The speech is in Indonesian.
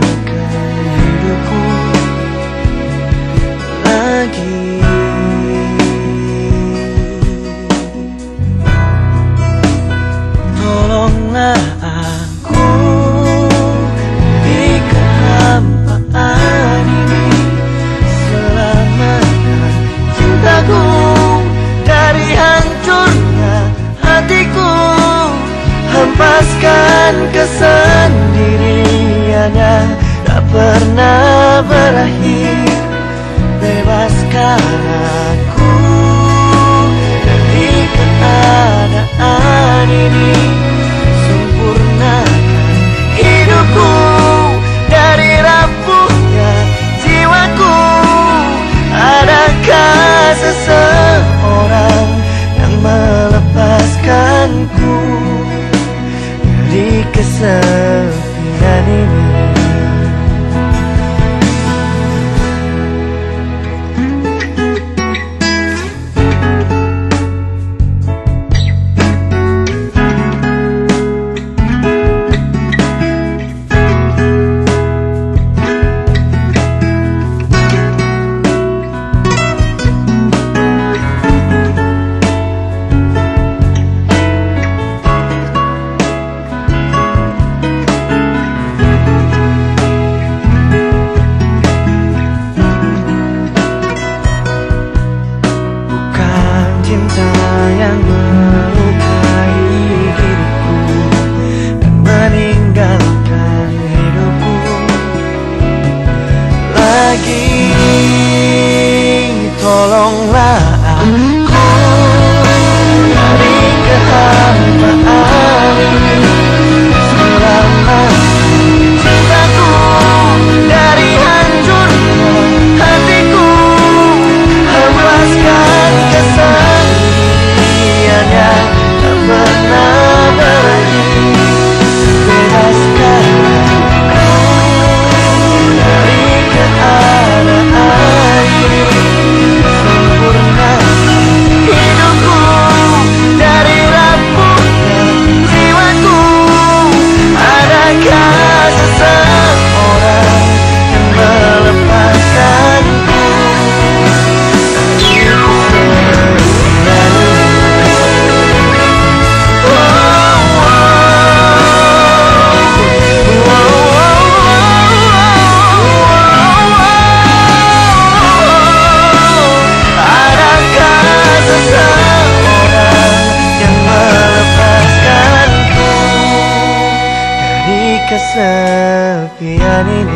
tinggalkan lagi Tolonglah aku di kehampaan ini Selamatkan cintaku dari hancurnya hatiku. Hempaskan kesan kenangan tak pernah berakhir. Bebaskan aku dari keadaan ini. can sepian ini